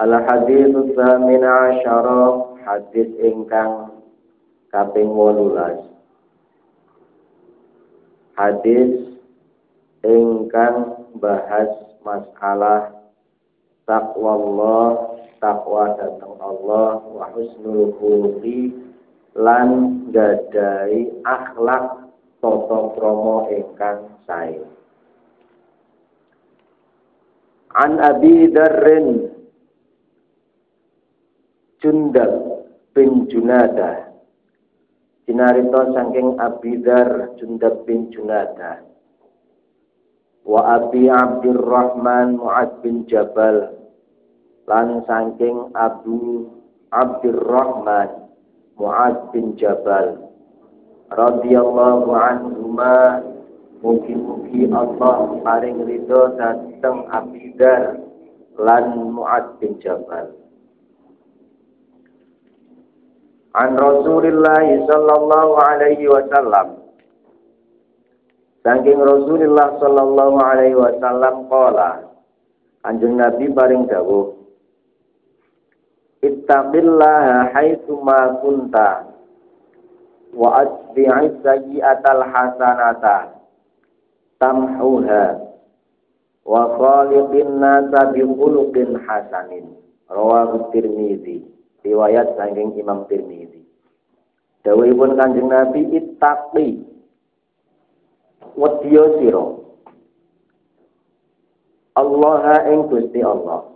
Al hadis tsamin asyara hadis ingkang kaping 18 Hadis ingkang bahas masalah takwa Allah, takwa datang Allah, wa husnul khuluqi lan gadai akhlak toto kromo ingkang sae. An Abi Darrin Jundal bin Junada. Sinarito saking Abidar Jundal bin Junada. Wa Abi Abdurrahman Mu'ad bin Jabal. Lan saking Abu Abdurrahman Mu'ad bin Jabal. Radiyallahu anhuma Mugi-mugi Allah paring ridho Abidar lan Mu'ad bin Jabal. An Rasulillah sallallahu alaihi wasallam. Saking Rasulullah sallallahu alaihi wasallam qala Kanjeng Nabi paring dawuh Ittaqillaha haitsu ma kunta wa atbi'is sayyi'atal hasanata tamhuha wa khaliqin nasa bi khuluqin hasanin. Rawahu Tirmizi riwayat saking Imam Tirmizi. Dawuhipun Kanjeng Nabi ittaqi wedya sira. Allah ing Gusti Allah.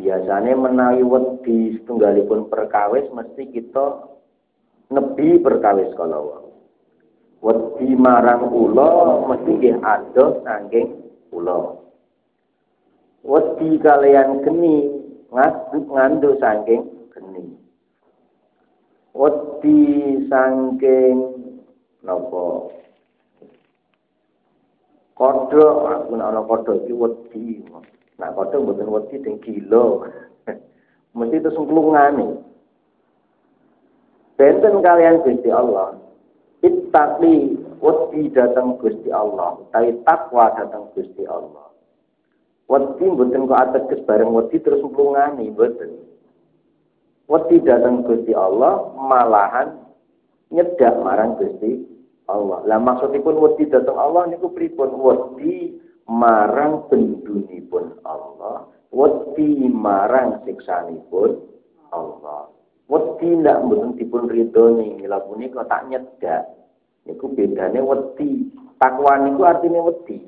Biasanya menawi wedi setunggalipun perkawis mesti kita nebi perkawis kalau wedi marang ula mesti nggih adoh saking ula. Wedi kalian geni ngandu saking geni. Wedi saking napa? Kodho, aku nek ana kodho iki wedi. Nah, kodho mboten wedi teng gila. Mesti itu sungklungane. Benten kalian Gusti Allah. Ittaqi wedi datang Gusti Allah, tapi takwa datang Gusti Allah. Wedi mboten kok ateges bareng wedi terus mlungani mboten. Wedi datang Gusti Allah malahan nyedak marang Gusti Allah. Lah maksudipun wedi datang Allah niku pripun? Wedi marang bendunipun Allah, wedi marang siksanipun Allah. Wedi ndak mboten dipun ridhoni, mila punika tak nyedak. Niku bedane wedi. Takwa niku artinya wedi.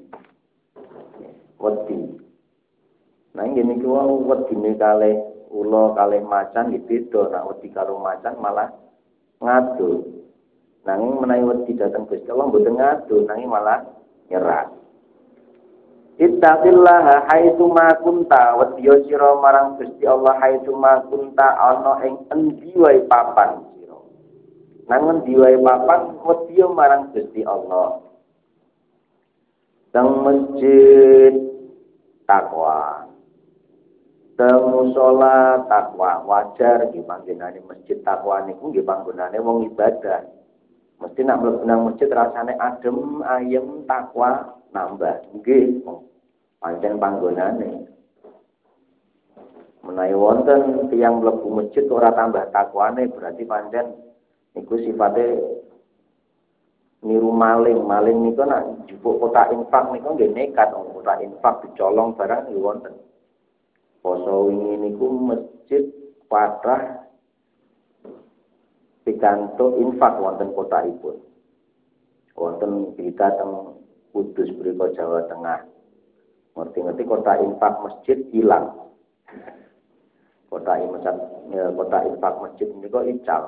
Wedi. Nah ini ku wau wedine kalih ula kalih macan iki beda, nek wedi karo macan malah ngadu. Nanging menawi wedi dateng Gusti Allah mboten ngadu, nanging malah nyerah. Ittaqillaha haitsu ma kunta wedya sira marang Gusti Allah haitsu ma kunta ana ing endi wae papan sira. Nang endi wae papan wedya marang Gusti Allah. Teng masjid takwa. Teng musala takwa wajar di panggonane masjid takwa niku nggih panggonane wong ibadah. Mesti nak mlebu nang masjid rasane adem, ayem, takwa, nambah. Nggih, pancen panggonane. Menawi wonten tiyang mlebu masjid ora tambah takwane berarti pancen niku sifate niru maling. Maling niku nak jupuk kota infak niku nggih nekat kota infak dicolong barang niku wonten. Poso wingi niku masjid patrah pikantuk infak wonten kota ipun. Wonten berita teng Kudus beriko Jawa Tengah. Ngerti-ngerti kota infak masjid hilang. Kota infak, ya, kota infak masjid kok ical.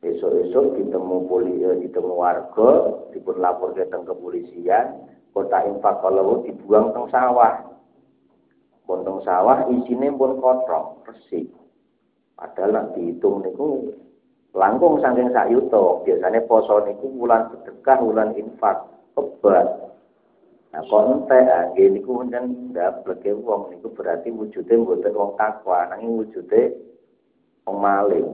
Esok-esok ditemu poli, ya, ditemu warga, dipun lapor ke kepolisian, kota infak kalau dibuang teng sawah. Pun teng sawah isine pun kotor, resik. Padahal nak dihitung niku langkung saking sak. Biasanya poso niku bulan sedekah, bulan infak, obat. Nah, kok entek ah nggih niku pancen ndableke wong niku berarti wujude mboten wong takwa, nanging wujude wong maling.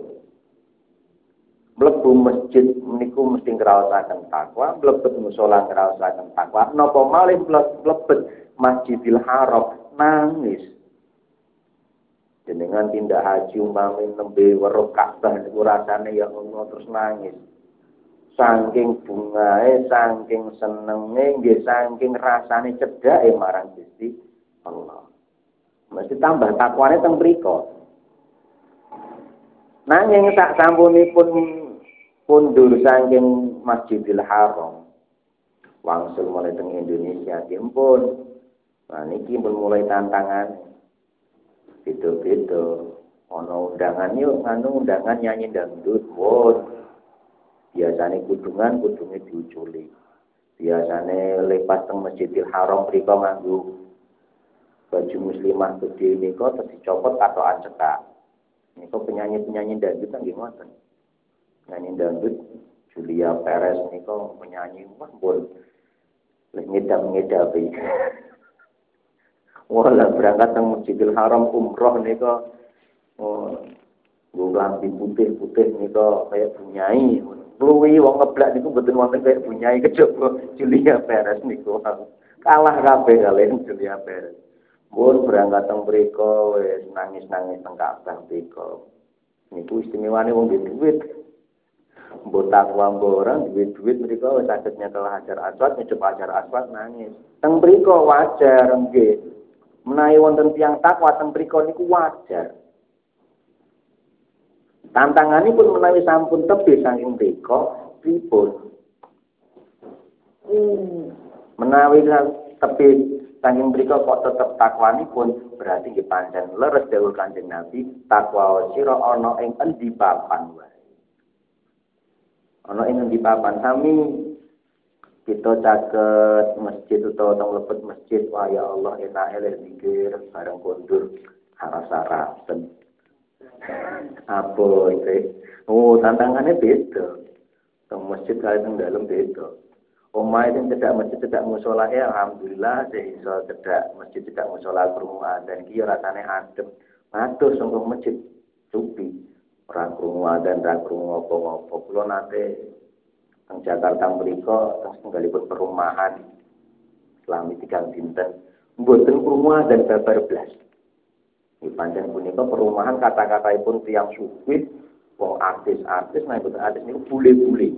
Mlebu masjid niku mesti ngraosaken takwa, mlebet musala ngraosaken takwa. Napa malih mlebet Masjidil Haram nangis. Jenengan tindak haji umpami nembe weruh Ka'bah niku rasane ya Allah terus nangis saking bungae, saking senenge, nggih saking rasane cedhake marang Gusti Allah. Mesti tambah takwane teng mriku. Nanging sak sampunipun pundur saking Masjidil Haram. Wangsul mulai teng Indonesia pun. Nah niki mulai tantangan. Beda-beda. Ono undangan yuk, nganu undangan nyanyi dangdut. Wow, biasanya kudungan kudungnya diuculi biasanya lepas teng masjidil haram mereka nganggu baju muslimah gede ini kok terus dicopot atau ancekak ini kok penyanyi penyanyi dangdut kan gimana penyanyi dangdut Julia Perez ini kok penyanyi wah bol ngedap ngedap Wala berangkat ke Masjidil Haram umroh nih kok oh, gue lampi putih putih nih kok kayak punyai Luwi wong ngeblak niku mboten wonten kaya bunyai kejaba Julia Perez niku. Kalah kabeh kalian Julia Perez. Mun berangkat teng mriku wis nangis-nangis teng Ka'bah mriku. Niku istimewane wong duit. Mbok takwa mbok ora duit duit mriku wis saged nyekel Hajar Aswad, nyecep Hajar nangis. Teng mriku wajar nggih. Menawi wonten tiang takwa teng mriku niku wajar. Tantangannya pun menawi sampun tepi saking mriko pripun. Hmm. Menawi tepi saking mriko kok tetep takwani pun berarti nggih pancen leres dawuh Kanjeng Nabi takwa sira ana ing endi papan wae. Ana ing endi papan sami kita caket masjid utawa tong lebet masjid wah ya Allah enak elek zikir bareng kondur harasara apa itu? Oh tantangannya beda. Teng masjid kali teng dalam beda. Omah itu tidak masjid tidak musola ya alhamdulillah bisa tidak masjid tidak musola kerumunan dan kia rasanya adem. Ngatur sungguh masjid cupi. Orang kerumunan dan orang kerumunan ngopo-ngopo kalau nanti teng Jakarta mereka teng pun perumahan selama tiga dinten buatan kerumunan dan babar belas di pancen punika perumahan kata-kata pun tiang sufi, wong artis-artis, nah itu artis ini bule-bule.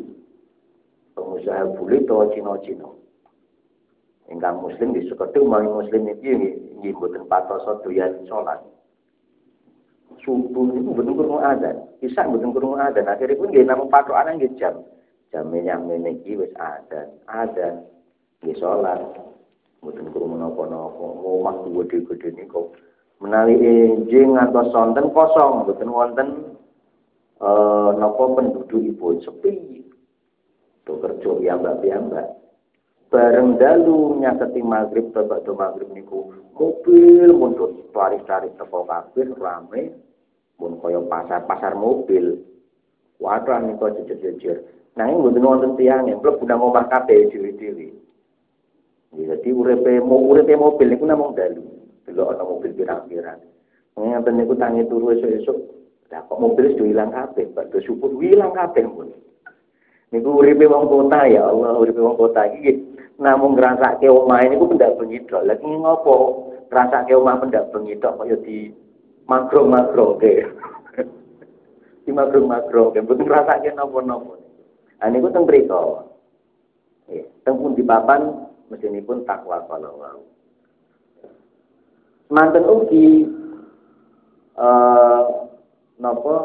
Pengusaha bule atau Cina-Cina. Ingkang muslim di Sukedu, mau muslim ini ini buatan patoso doyan sholat. Subuh itu betul kurung ada, bisa betul kurung ada. Akhirnya pun dia nama patokan yang jam. Jamnya yang meniki wis ada, ada. Dia sholat. Betul kurung nopo-nopo, ngomong gede-gede nih kok menawi enjing atau sonten kosong mboten wonten eh napa pendudukipun sepi. To kerja piyambak piyambak bareng dalu nyaketi maghrib babak do maghrib niku. Mobil mundur tarik-tarik teko kabeh rame. Pun kaya pasar-pasar mobil. Wadah niku jejer-jejer nanging mboten wonten tiyang mlebu nang omah kabeh dhewe-dhewe jadi uripe mau uripe mobil niku namung dalu delok ana mobil pirang-pirang ngenten niku tangi turu esuk-esuk lah kok mobil sudah hilang kabeh bakdo syukur hilang kabeh pun niku uripe wong kota ya Allah uripe wong kota iki namun ngrasake omah ini ku pendak bengi tok. Lagi ngopo? Ngrasake omah pendak bengi tok kaya di makro-makro ke. di makro-makro ke. Mboten ngrasake napa-napa. Nah niku teng mriku. Nggih, teng pun di papan mesinipun takwa kala wau. Manten ugi eh napa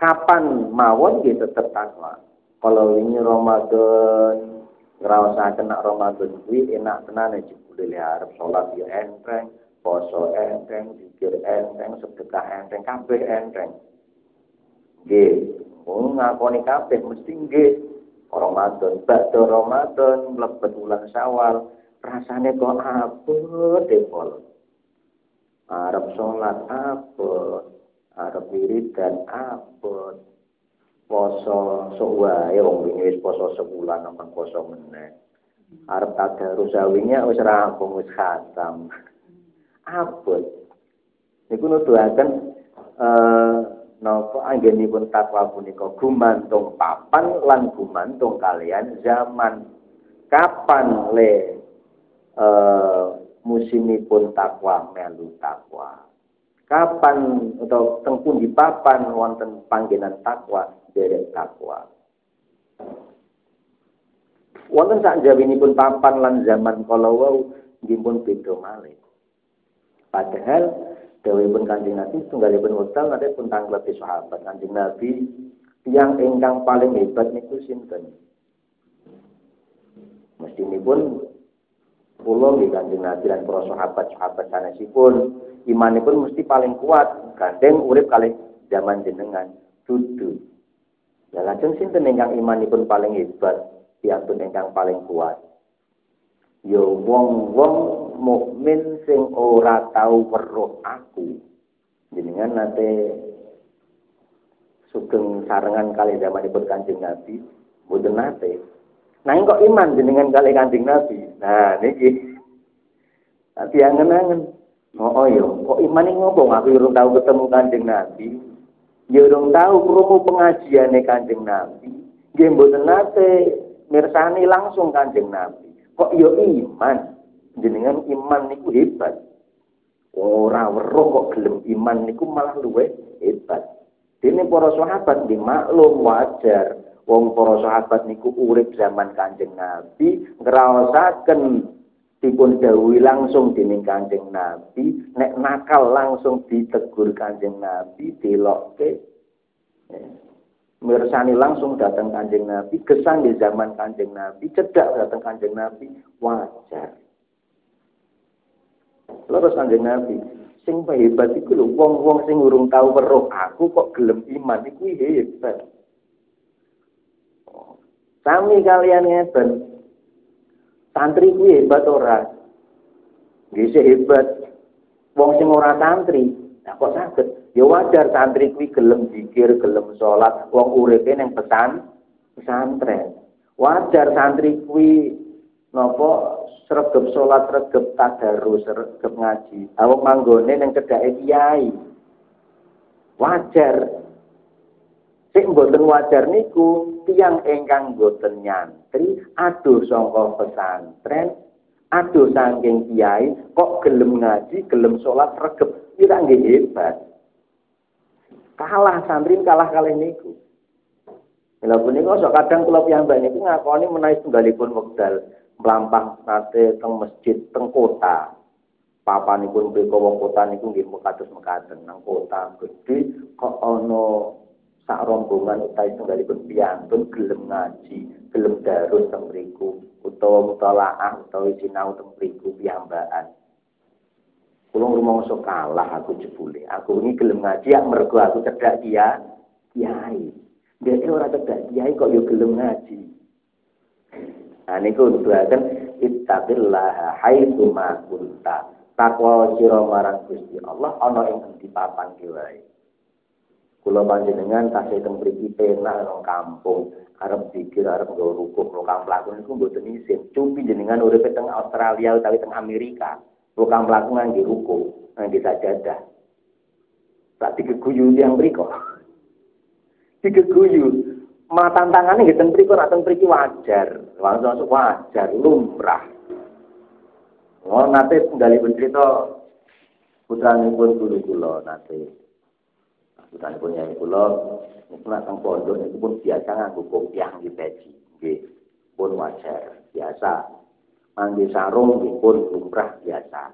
kapan mawon nggih tetep takwa. Kalau ini Ramadan ngrasakaken nek Ramadan kuwi enak tenan jebule arep salat ya enteng, poso enteng, zikir enteng, sedekah enteng, kabeh enteng. Nggih, wong ngakoni kabeh mesti nggih. Ramadan, bakda Ramadan, mlebet bulan Syawal, rasane kok apet depol. Arab sholat apet, arep wiridan apet, poso sok wae wong wingi wis poso sebulan nang poso meneh. Arep tadarus awinya wis rampung wis khatam. Abot. Niku nuduhaken eh napa anggenipun takwa punika gumantung papan lan gumantung kalian zaman kapan le eh musimipun takwa melu takwa. Kapan atau tengpun di papan wonten panggenan takwa derek takwa. Wonten sak pun papan lan zaman kala wau nggih pun beda malih. Padahal pun Kanjeng Nabi tunggalipun wekdal nate pun tanglepi sahabat Kanjeng Nabi yang ingkang paling hebat niku sinten? Mesti pun pulau di Kanjeng Nabi dan para sahabat-sahabat sanesipun imanipun mesti paling kuat gandeng urip kali zaman jenengan dudu Ya lajeng sinten ingkang imanipun paling hebat, piantun ingkang paling kuat. Ya wong-wong mukmin sing ora tau weruh aku. Jenengan nate sugeng sarengan kali zamanipun Kanjeng Nabi, mboten nate. Nah kok iman jenengan kali Kanjeng Nabi. Nah niki. Tapi angen-angen. Oh, oh yo, iya. kok iman ini ngopo aku urung tahu ketemu Kanjeng Nabi. Ya urung tahu krungu pengajiane Kanjeng Nabi. Nggih mboten nate mirsani langsung Kanjeng Nabi. Kok ya iman? Jenengan iman niku hebat. Ora weruh kok gelem iman niku malah luwe hebat. Dene para sahabat nggih maklum wajar. Wong para sahabat niku urip zaman Kanjeng Nabi ngraosaken dipun dawuhi langsung dening Kanjeng Nabi, nek nakal langsung ditegur Kanjeng Nabi, dilokke. Ya. Mirsani langsung datang Kanjeng Nabi, kesan di zaman Kanjeng Nabi, cedak datang Kanjeng Nabi, wajar. Terus Kanjeng Nabi, sing hebat iku lho wong-wong sing urung tau weruh aku kok gelem iman iku hebat. Sami kalian ngeten, Santri kuwi hebat ora? Nggih hebat. Wong sing ora santri, nah kok saged? Ya wajar santri kuwi gelem zikir, gelem salat, wong uripe ning pesan pesantren. Wajar santri kuwi napa sregep salat, sregep tadarus, sregep ngaji. Awak manggone ning cedhake kiai. Wajar Sing mboten wajar niku tiang ingkang mboten nyantri aduh sangka pesantren, aduh saking kiai kok gelem ngaji, gelem sholat regep, kira nggih hebat. Kalah santri kalah kalih niku. Lha punika sok kadang kula piyambak niku ngakoni menawi tunggalipun wekdal mlampah nate teng masjid teng kota. Papanipun mriku wong kota niku nggih mekaten mekaten nang kota gedhe kok ana sak rombongan utawi tunggalipun piyantun gelem ngaji, gelem darus teng mriku, utawa mutalaah utawa sinau teng mriku piyambakan. Kula rumangsa kalah aku jebule. Aku ini gelem ngaji ya mergo aku cedak dia kiai. Dia ora cedak kiai kok yo gelem ngaji. Nah niku nuduhaken ittaqillaha haitsu ma kunta. Takwa sira marang Gusti Allah ana ing endi papan wae. Kula panjenengan tasih teng mriki penak nang kampung. Arep pikir arep nggo rukuk rukam mlaku niku mboten isin cupi jenengan urip teng Australia utawi teng Amerika rukam mlaku ngangge rukuk ngangge sajadah. Tak digeguyu yang mriku. Digeguyu Ma tantangannya teng mriku nek teng mriki wajar. Langsung wajar lumrah. Oh nate pun cerita putranipun guru kula nate. Putranipun nyai kula niku nek teng pondok niku pun biasa nganggo kopiah nggih peci. Nggih pun wajar, biasa. Mangge sarung nggih pun lumrah biasa.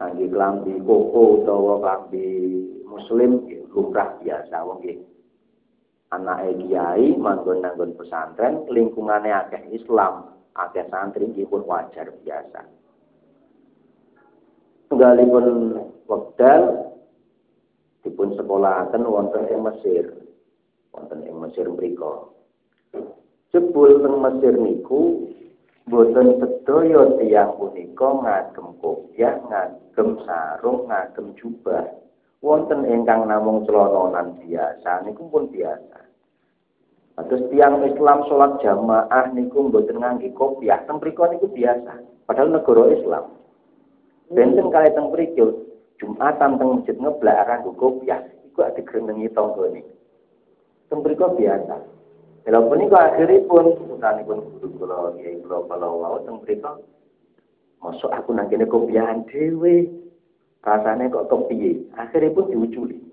Mangge klambi koko utawa klambi muslim nggih lumrah biasa wong anak kiai manggon nanggon pesantren lingkungannya akeh Islam akeh santri pun wajar biasa. Tunggalipun wekdal dipun sekolahaken wonten ing Mesir. Wonten ing Mesir mriku. Jebul teng Mesir niku boten sedaya tiyang punika ngagem kopiah ngagem sarung ngagem jubah. Wonten ingkang namung celononan biasa niku pun biasa Terus tiang Islam sholat jamaah niku mboten ngangge kopiah, teng mriku niku biasa. Padahal negara Islam. Benten kali teng mriku Jumatan teng masjid ngeblak akan kopiah, iku ade grenengi tanggane. Teng mriku biasa. Lha punika akhiripun putanipun guru kula kiai kula kala wau teng mriku Masuk aku nang kene kopiahan dhewe. Rasane kok kepiye? Akhiripun diuculi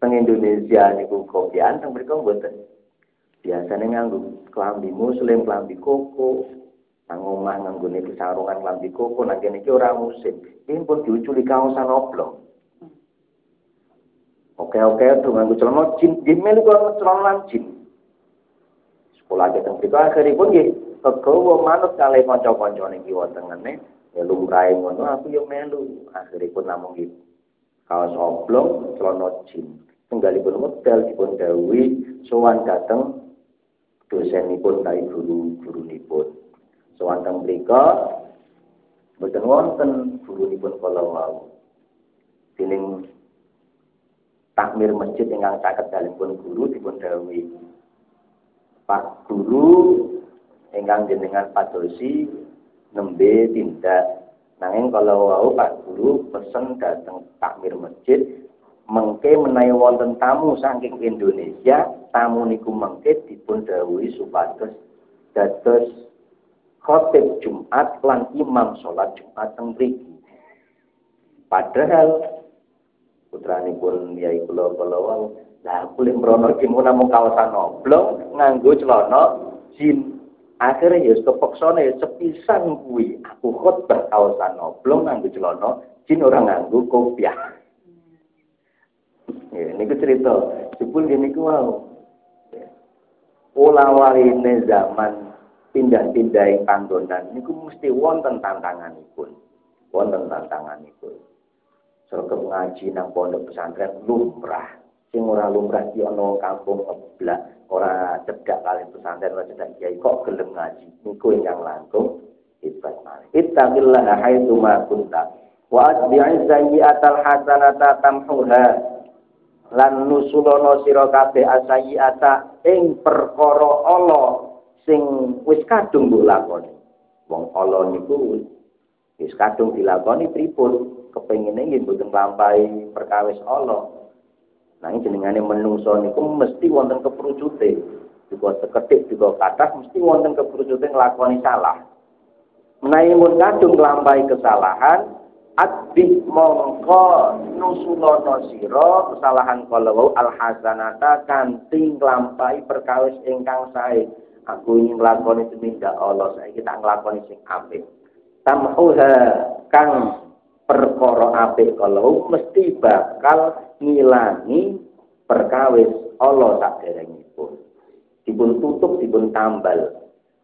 teng Indonesia niku kopian teng mriku mboten. Biasane nganggo klambi muslim, klambi koko, nang omah nganggone sarungan klambi koko, nang kene iki ora musim. Ini pun diuculi kaosan oblong. Oke oke tuh nganggo celana jin, jin melu celana jin. Sekolah aja teng mriku akhiripun nggih kegawa manut kalih kanca-kanca niki wonten ngene ya lumrahe ngono aku yo melu akhiripun namung gitu kaos oblong celana jin tenggalipun wekdal dipun dawuhi sowan dhateng dosenipun tai guru gurunipun sowan teng mriku boten wonten gurunipun kala wau. Dening takmir masjid ingkang caket dalipun guru dipun dawuhi. Pak guru ingkang jenengan padosi nembe tindak. Nanging kalau wau Pak guru pesen dateng takmir masjid mengke menawi wonten tamu saking Indonesia, tamu niku mengke dipun dawuhi supados dados khotib Jumat lan imam sholat Jumat teng mriki. Padahal putranipun Yai kula kula wau, lah kulit mrono iki namung kawasan oblong nganggo celana jin. Akhirnya ya kepeksane sepisan kuwi aku khotbah kawasan oblong nganggo celana jin ora nganggo kopiah. Ya, niku cerita. Jebul gini ku. Pola waline zaman pindah-pindah yang panggonan niku mesti wonten tantanganipun. Wonten tantanganipun. Sregep ngaji nang pondok pesantren lumrah. Sing ora lumrah ki ana kampung ngeblak, ora cedak kali pesantren ora cedak kiai kok gelem ngaji. Niku ingkang langkung hebat malih. Ittaqillaha haitsu ma kunta wa atbi'i sayyi'atal hasanata tamhuha lan nusulono sira kabeh asayiata ing perkara ala sing wis kadung mbok lakoni. Wong ala niku wis kadung dilakoni pripun? Kepengine nggih mboten nglampahi perkawis ala. Nanging jenengane menungso niku mesti wonten keprucute. Juga seketik juga kathah mesti wonten keprucute nglakoni salah. Menawi mun kadung nglampahi kesalahan, Adbi mongko nusulono siro kesalahan kalau al hasanata kanthi nglampahi perkawis ingkang sae. Aku ingin nglakoni tumindak Allah saya kita nglakoni sing apik. Tamhuha kang perkara apik kalau mesti bakal ngilangi perkawis Allah tak derengipun. Dipun tutup, dipun tambal.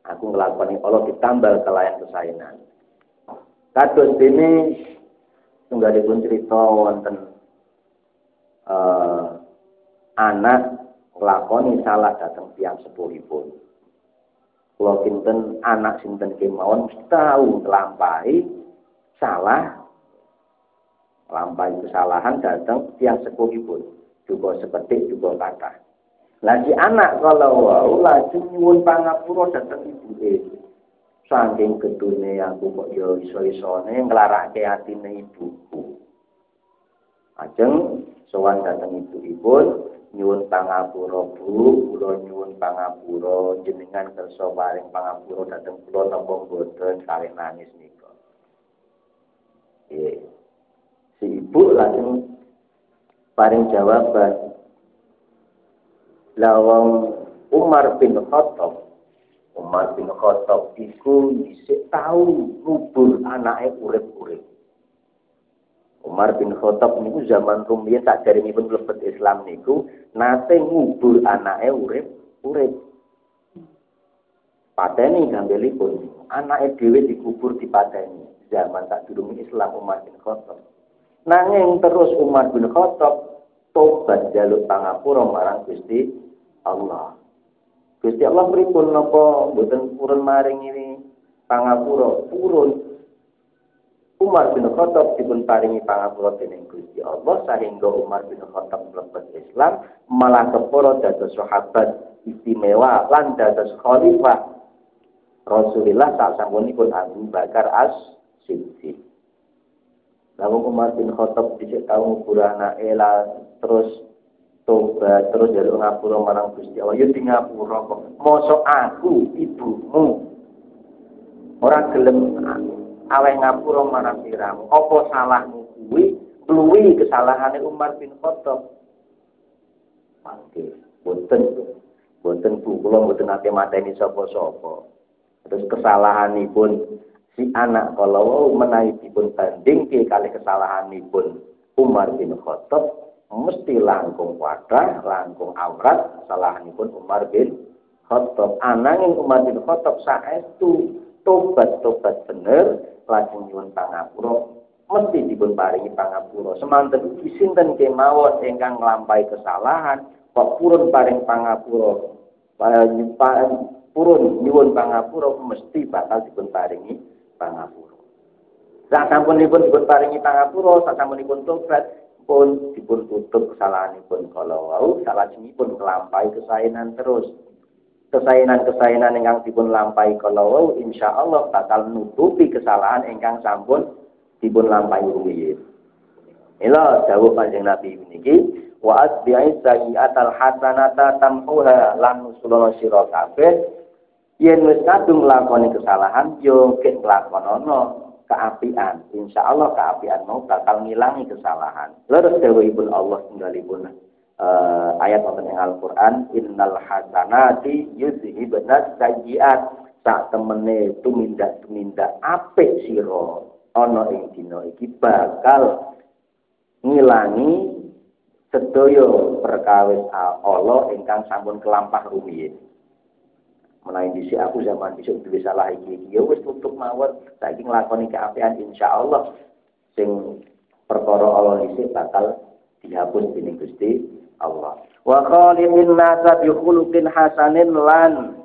Aku nglakoni Allah ditambal kelayan kesaenan. Kados dene tunggalipun cerita wonten uh, anak nglakoni salah dateng tiang sepuhipun. Kula kinten anak sinten mesti tahu nglampahi salah lampahi kesalahan datang tiang sepuhipun. Juga seperti juga kata lagi anak kalau wau lagi nyuwun pangapura datang ibu ibu saking gedune aku kok yo iso-isone nglarake atine ibuku. Ajeng sowan dateng ibu-ibu nyuwun pangapura Bu. Kula nyuwun pangapura jenengan kersa paring pangapura dateng kula napa mboten kalih nangis nika. Nggih. Si ibu langsung paring jawaban. Lawang Umar bin Khattab Umar bin Khattab iku dhisik tau ngubur anake urip-urip. Umar bin Khattab niku zaman rumiyin tak pun mlebet Islam niku nate ngubur anake urip-urip. Pateni gambelipun anake dhewe dikubur di pateni zaman tak durung Islam Umar bin Khattab. Nanging terus Umar bin Khattab tobat jaluk pangapura marang Gusti Allah. Gusti Allah pripun napa mboten purun maring ini? Pangapura purun. Umar bin Khattab dipun paringi pangapura dening Gusti Allah sehingga Umar bin Khattab mlebet Islam malah keporo dados sahabat istimewa lan dados khalifah. Rasulullah saat sampunipun Abu Bakar As Siddiq. Lalu Umar bin Khattab dicek tahu ngubur anak terus tobat terus jaluk ngapura marang Gusti Allah. Ya di ngapura kok. Mosok aku ibumu ora gelem aweh ngapura marang siramu apa salahmu kuwi? Luwi kesalahane Umar bin Khattab. Oke, boten boten kula boten ate mateni sapa-sapa. Terus kesalahanipun si anak kalau menawi dipun bandingke kali kesalahanipun Umar bin Khattab mesti langkung wadah, langkung aurat, pun Umar bin Khattab. Ananging Umar bin Khattab saestu tobat-tobat bener lajeng nyuwun pangapura mesti dipun paringi pangapura. Semanten ugi sinten kemawon ingkang nglampahi kesalahan kok purun paring pangapura. Purun nyuwun pangapura mesti bakal dipun paringi pangapura. Sak sampunipun dipun paringi pangapura, sak sampunipun tobat pun dipun tutup kesalahanipun kalau wau pun kelampai kesainan terus. Kesainan-kesainan ingkang dipun lampai kalau wau insya Allah bakal nutupi kesalahan ingkang sampun dipun lampai rumiyin Ila jawab panjang Nabi niki wa asbi'i sayyi'atal hasanata tamhuha lan nusulono sira kabeh. Yen wis kadung nglakoni kesalahan yo kek nglakonono keapian. Insya Allah keapian mau bakal ngilangi kesalahan. Lalu dawuhipun Allah tinggalipun uh, ayat wonten ing Al-Qur'an innal hasanati yuzhibnas sayyiat. Sak temene tumindak-tumindak apik sira ana ing dina iki bakal ngilangi sedaya perkawis Allah ingkang sampun kelampah rumiyin menawi disi aku zaman dhisik duwe salah iki iki. Ya wis tutup mawon. Saiki nglakoni keapian insyaallah sing perkara Allah dhisik bakal dihapus dening Gusti Allah. Wa khaliqin nasa bi khuluqin hasanin lan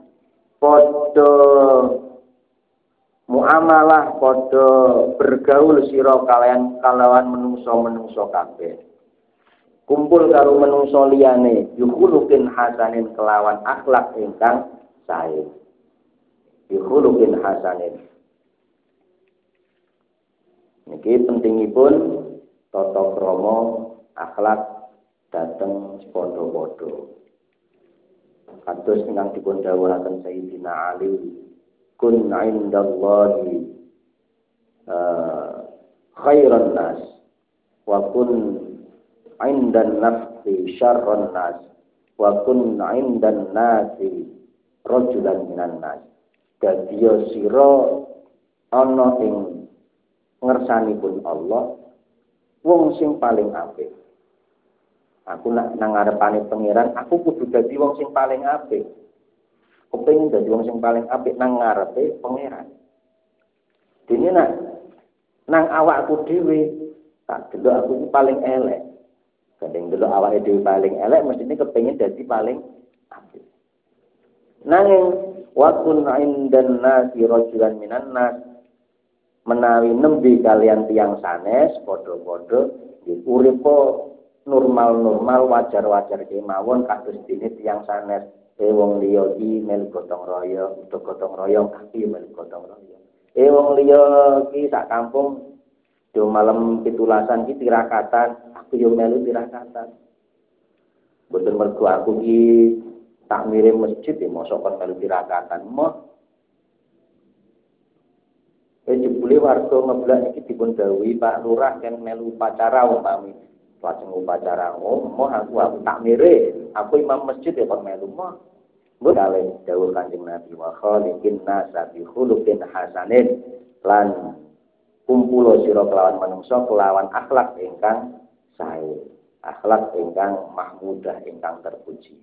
padha muamalah padha bergaul sira kalian kalawan menungso-menungso kabeh. Kumpul karo menungso liyane yukhuluqin hasanin kelawan akhlak ingkang sae bihulukin hasanin. Niki pentingipun tata krama akhlak dateng padha-padha kados ingkang dipun dawuhaken Sayyidina Ali kun indallahi uh, khairan nas wa kun indan nafsi syarran nas wa kun indan nasi rajulan minan nas. Dadi sira ana ing ngersanipun Allah wong sing paling apik. Aku nak nang ngarepane pangeran aku kudu dadi wong sing paling apik. Kepengin dadi wong sing paling apik nang ngarepe pangeran. Dene nak nang awakku dhewe tak delok aku paling elek. Kadang delok awake dhewe paling elek mestine kepengin dadi paling apik Nanging wa kun indan nasi rajulan minan nas menawi nembe kalian tiang sanes padha-padha uripo normal-normal wajar-wajar kemawon kados dene tiang sanes. E wong liya iki mel gotong royong utawa gotong royong tapi mel gotong royong. E wong liya iki sak kampung yo malam pitulasan iki tirakatan aku yo melu tirakatan. Boten mergo aku iki tak mirip masjid ya mosok melu tirakatan moh Eh jebule warga ngeblak iki dipun Pak Lurah kan melu upacara umpami. Lajeng upacara oh, moh aku aku tak mirip. Aku imam masjid ya kon melu moh. Mbok kalih dawuh Kanjeng Nabi wa khaliqin nasa bi khuluqin hasanin lan kumpulo sira kelawan manungsa kelawan akhlak ingkang sae. Akhlak ingkang mahmudah ingkang terpuji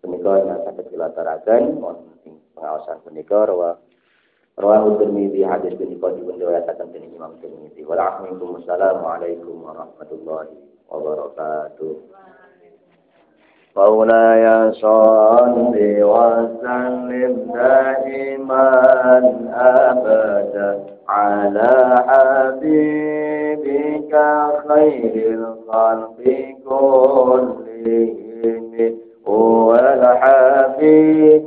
punika yang saged dilataraken wonten pengawasan punika rawa rawahu Tirmidzi hadis punika dipun riwayataken dening Imam Tirmidzi wa Assalamualaikum warahmatullahi wabarakatuh مولاي صل وسلم دائما أبدا على حبيبك خير الخلق كلهم حافي